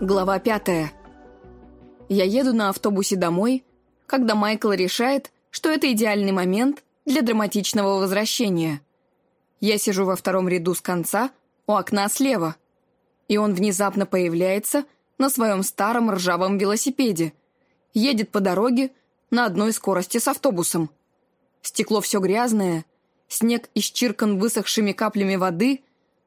Глава пятая. Я еду на автобусе домой, когда Майкл решает, что это идеальный момент для драматичного возвращения. Я сижу во втором ряду с конца, у окна слева, и он внезапно появляется на своем старом ржавом велосипеде, едет по дороге на одной скорости с автобусом. Стекло все грязное, снег исчиркан высохшими каплями воды,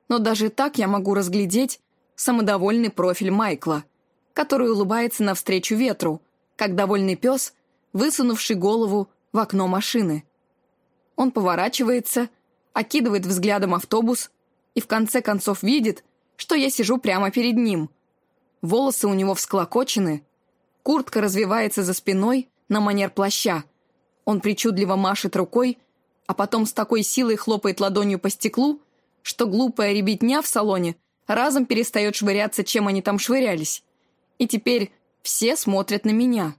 но даже так я могу разглядеть, самодовольный профиль Майкла, который улыбается навстречу ветру, как довольный пес, высунувший голову в окно машины. Он поворачивается, окидывает взглядом автобус и в конце концов видит, что я сижу прямо перед ним. Волосы у него всклокочены, куртка развивается за спиной на манер плаща. Он причудливо машет рукой, а потом с такой силой хлопает ладонью по стеклу, что глупая ребятня в салоне – разом перестает швыряться, чем они там швырялись. И теперь все смотрят на меня.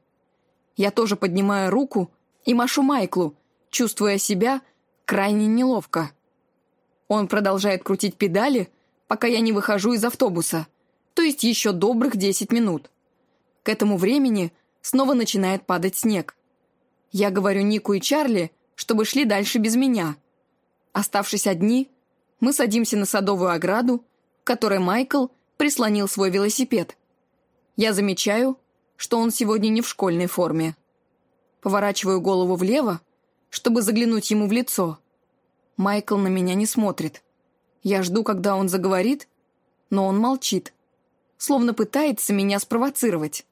Я тоже поднимаю руку и машу Майклу, чувствуя себя крайне неловко. Он продолжает крутить педали, пока я не выхожу из автобуса, то есть еще добрых 10 минут. К этому времени снова начинает падать снег. Я говорю Нику и Чарли, чтобы шли дальше без меня. Оставшись одни, мы садимся на садовую ограду которой Майкл прислонил свой велосипед. Я замечаю, что он сегодня не в школьной форме. Поворачиваю голову влево, чтобы заглянуть ему в лицо. Майкл на меня не смотрит. Я жду, когда он заговорит, но он молчит, словно пытается меня спровоцировать.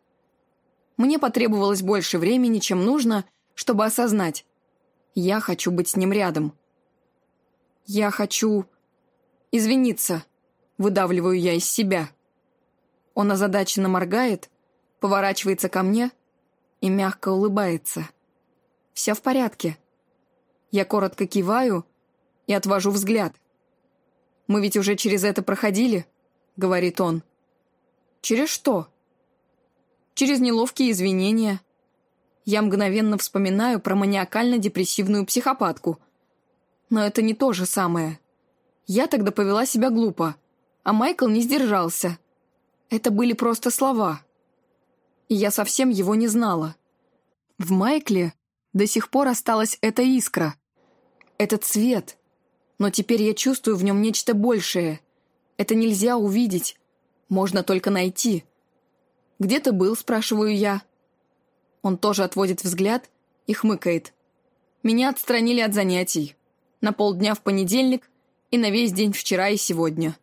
Мне потребовалось больше времени, чем нужно, чтобы осознать. Я хочу быть с ним рядом. Я хочу извиниться выдавливаю я из себя. Он озадаченно моргает, поворачивается ко мне и мягко улыбается. Все в порядке. Я коротко киваю и отвожу взгляд. «Мы ведь уже через это проходили», — говорит он. «Через что?» «Через неловкие извинения». Я мгновенно вспоминаю про маниакально-депрессивную психопатку. Но это не то же самое. Я тогда повела себя глупо — а Майкл не сдержался. Это были просто слова. И я совсем его не знала. В Майкле до сих пор осталась эта искра, этот цвет, но теперь я чувствую в нем нечто большее. Это нельзя увидеть, можно только найти. «Где ты был?» – спрашиваю я. Он тоже отводит взгляд и хмыкает. Меня отстранили от занятий. На полдня в понедельник и на весь день вчера и сегодня.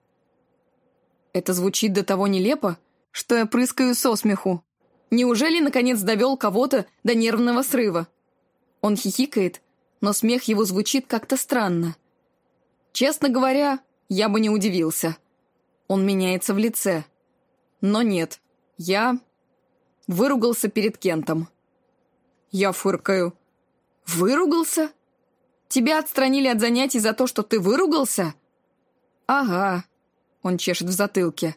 Это звучит до того нелепо, что я прыскаю со смеху. Неужели, наконец, довел кого-то до нервного срыва? Он хихикает, но смех его звучит как-то странно. Честно говоря, я бы не удивился. Он меняется в лице. Но нет, я выругался перед Кентом. Я фыркаю. «Выругался? Тебя отстранили от занятий за то, что ты выругался?» «Ага, он чешет в затылке.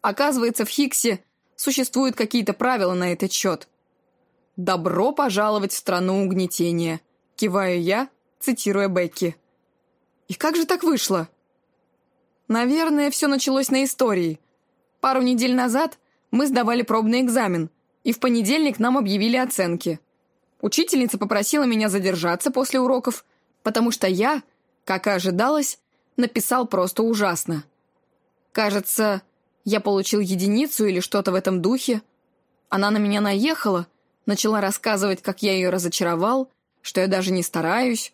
Оказывается, в Хиксе существуют какие-то правила на этот счет. «Добро пожаловать в страну угнетения», — киваю я, цитируя Бекки. «И как же так вышло?» «Наверное, все началось на истории. Пару недель назад мы сдавали пробный экзамен, и в понедельник нам объявили оценки. Учительница попросила меня задержаться после уроков, потому что я, как и ожидалось, написал просто ужасно. Кажется, я получил единицу или что-то в этом духе. Она на меня наехала, начала рассказывать, как я ее разочаровал, что я даже не стараюсь.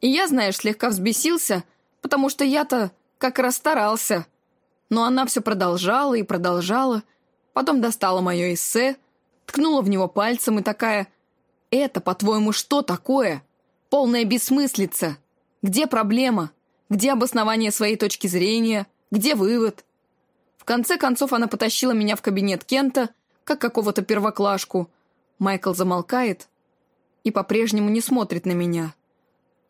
И я, знаешь, слегка взбесился, потому что я-то как раз старался. Но она все продолжала и продолжала, потом достала мое эссе, ткнула в него пальцем и такая «Это, по-твоему, что такое? Полная бессмыслица. Где проблема? Где обоснование своей точки зрения?» Где вывод? В конце концов она потащила меня в кабинет Кента, как какого-то первоклашку. Майкл замолкает и по-прежнему не смотрит на меня.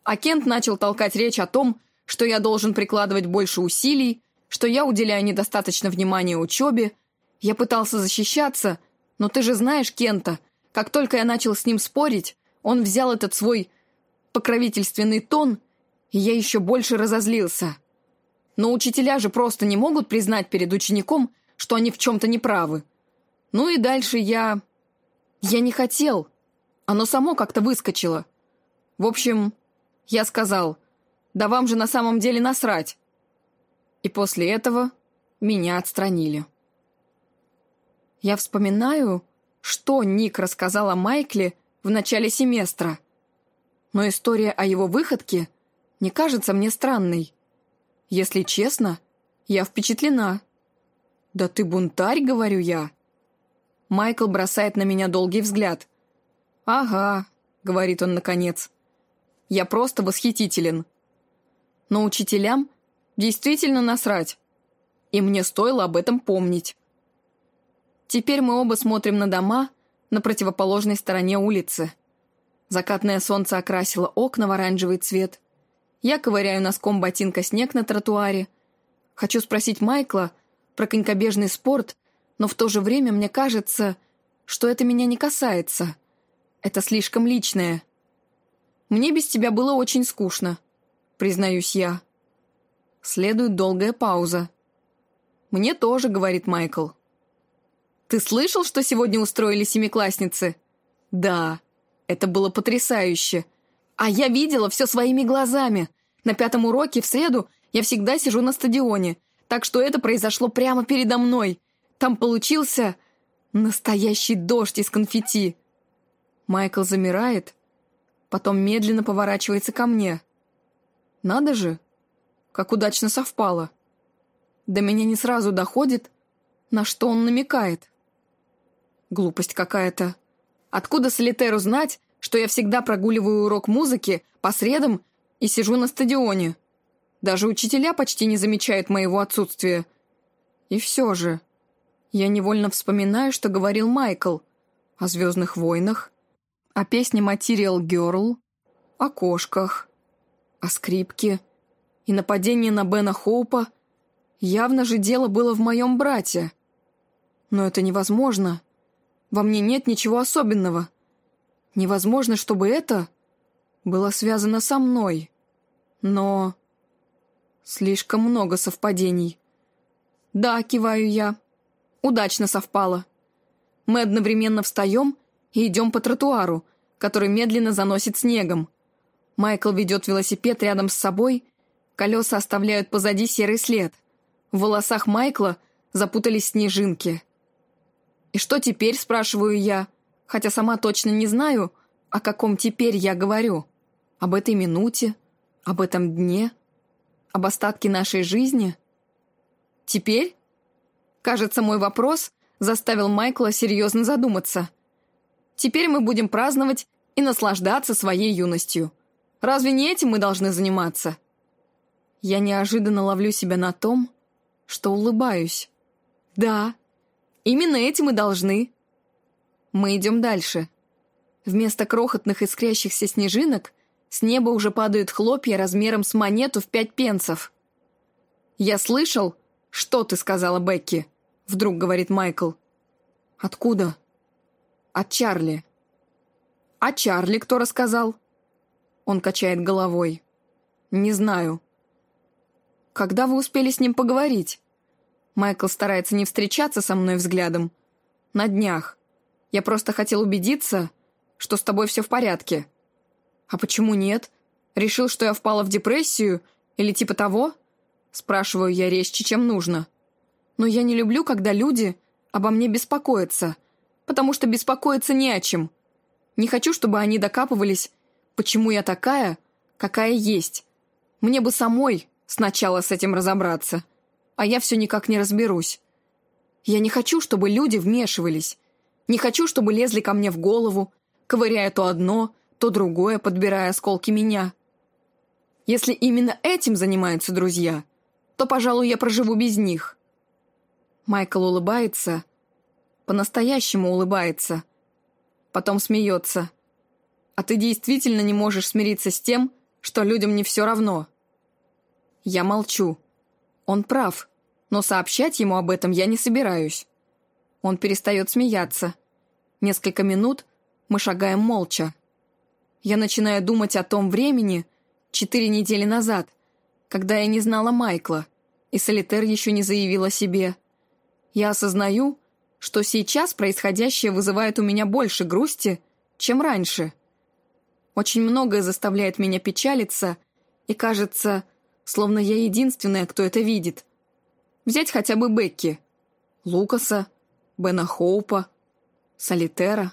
А Кент начал толкать речь о том, что я должен прикладывать больше усилий, что я уделяю недостаточно внимания учебе. Я пытался защищаться, но ты же знаешь Кента. Как только я начал с ним спорить, он взял этот свой покровительственный тон, и я еще больше разозлился. Но учителя же просто не могут признать перед учеником, что они в чем-то неправы. Ну и дальше я... Я не хотел. Оно само как-то выскочило. В общем, я сказал, да вам же на самом деле насрать. И после этого меня отстранили. Я вспоминаю, что Ник рассказал о Майкле в начале семестра. Но история о его выходке не кажется мне странной. Если честно, я впечатлена. «Да ты бунтарь», — говорю я. Майкл бросает на меня долгий взгляд. «Ага», — говорит он наконец. «Я просто восхитителен». Но учителям действительно насрать. И мне стоило об этом помнить. Теперь мы оба смотрим на дома на противоположной стороне улицы. Закатное солнце окрасило окна в оранжевый цвет. Я ковыряю носком ботинка снег на тротуаре. Хочу спросить Майкла про конькобежный спорт, но в то же время мне кажется, что это меня не касается. Это слишком личное. Мне без тебя было очень скучно, признаюсь я. Следует долгая пауза. «Мне тоже», — говорит Майкл. «Ты слышал, что сегодня устроили семиклассницы?» «Да, это было потрясающе. А я видела все своими глазами. На пятом уроке в среду я всегда сижу на стадионе, так что это произошло прямо передо мной. Там получился настоящий дождь из конфетти». Майкл замирает, потом медленно поворачивается ко мне. «Надо же, как удачно совпало. До меня не сразу доходит, на что он намекает. Глупость какая-то. Откуда Солитеру знать, что я всегда прогуливаю урок музыки по средам и сижу на стадионе? Даже учителя почти не замечают моего отсутствия. И все же, я невольно вспоминаю, что говорил Майкл о «Звездных войнах», о песне «Material Girl», о кошках, о скрипке — и нападение на Бена Хоупа, явно же дело было в моем брате. Но это невозможно. Во мне нет ничего особенного. Невозможно, чтобы это было связано со мной. Но... Слишком много совпадений. Да, киваю я. Удачно совпало. Мы одновременно встаем и идем по тротуару, который медленно заносит снегом. Майкл ведет велосипед рядом с собой, Колеса оставляют позади серый след. В волосах Майкла запутались снежинки. «И что теперь?» – спрашиваю я, хотя сама точно не знаю, о каком теперь я говорю. Об этой минуте, об этом дне, об остатке нашей жизни. Теперь? Кажется, мой вопрос заставил Майкла серьезно задуматься. Теперь мы будем праздновать и наслаждаться своей юностью. Разве не этим мы должны заниматься? Я неожиданно ловлю себя на том, что улыбаюсь. Да, именно этим и должны. Мы идем дальше. Вместо крохотных искрящихся снежинок с неба уже падают хлопья размером с монету в пять пенсов. «Я слышал, что ты сказала Бекки», — вдруг говорит Майкл. «Откуда?» «От Чарли». «А Чарли кто рассказал?» Он качает головой. «Не знаю. Когда вы успели с ним поговорить? Майкл старается не встречаться со мной взглядом. На днях. Я просто хотел убедиться, что с тобой все в порядке. А почему нет? Решил, что я впала в депрессию или типа того? Спрашиваю я резче, чем нужно. Но я не люблю, когда люди обо мне беспокоятся, потому что беспокоиться не о чем. Не хочу, чтобы они докапывались, почему я такая, какая есть. Мне бы самой сначала с этим разобраться, а я все никак не разберусь. Я не хочу, чтобы люди вмешивались. Не хочу, чтобы лезли ко мне в голову, ковыряя то одно, то другое, подбирая осколки меня. Если именно этим занимаются друзья, то, пожалуй, я проживу без них. Майкл улыбается, по-настоящему улыбается, потом смеется. А ты действительно не можешь смириться с тем, что людям не все равно. Я молчу. Он прав, но сообщать ему об этом я не собираюсь. Он перестает смеяться. Несколько минут мы шагаем молча. Я начинаю думать о том времени, четыре недели назад, когда я не знала Майкла, и Солитер еще не заявила себе. Я осознаю, что сейчас происходящее вызывает у меня больше грусти, чем раньше. Очень многое заставляет меня печалиться, и кажется, словно я единственная, кто это видит. Взять хотя бы Бекки, Лукаса, Бена Хоупа, Солитера.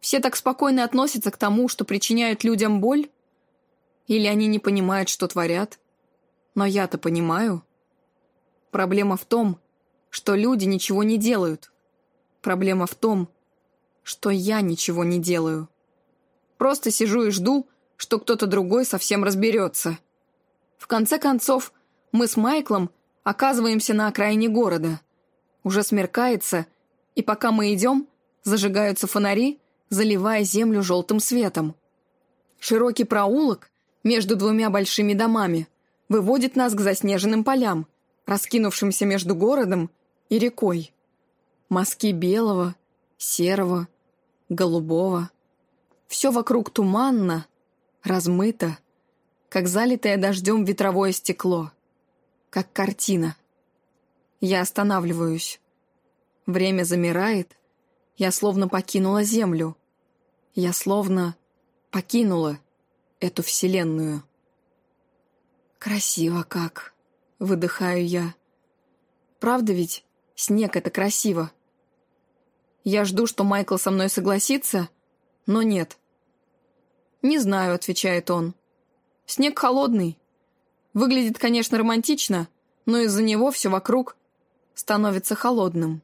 Все так спокойно относятся к тому, что причиняют людям боль? Или они не понимают, что творят? Но я-то понимаю. Проблема в том, что люди ничего не делают. Проблема в том, что я ничего не делаю. Просто сижу и жду, что кто-то другой совсем разберется. В конце концов, мы с Майклом оказываемся на окраине города. Уже смеркается, и пока мы идем, зажигаются фонари, заливая землю желтым светом. Широкий проулок между двумя большими домами выводит нас к заснеженным полям, раскинувшимся между городом и рекой. Мазки белого, серого, голубого. Все вокруг туманно, размыто, как залитое дождем ветровое стекло, как картина. Я останавливаюсь. Время замирает, я словно покинула землю. Я словно покинула эту вселенную. «Красиво как!» — выдыхаю я. «Правда ведь?» Снег — это красиво. Я жду, что Майкл со мной согласится, но нет. «Не знаю», — отвечает он. «Снег холодный. Выглядит, конечно, романтично, но из-за него все вокруг становится холодным».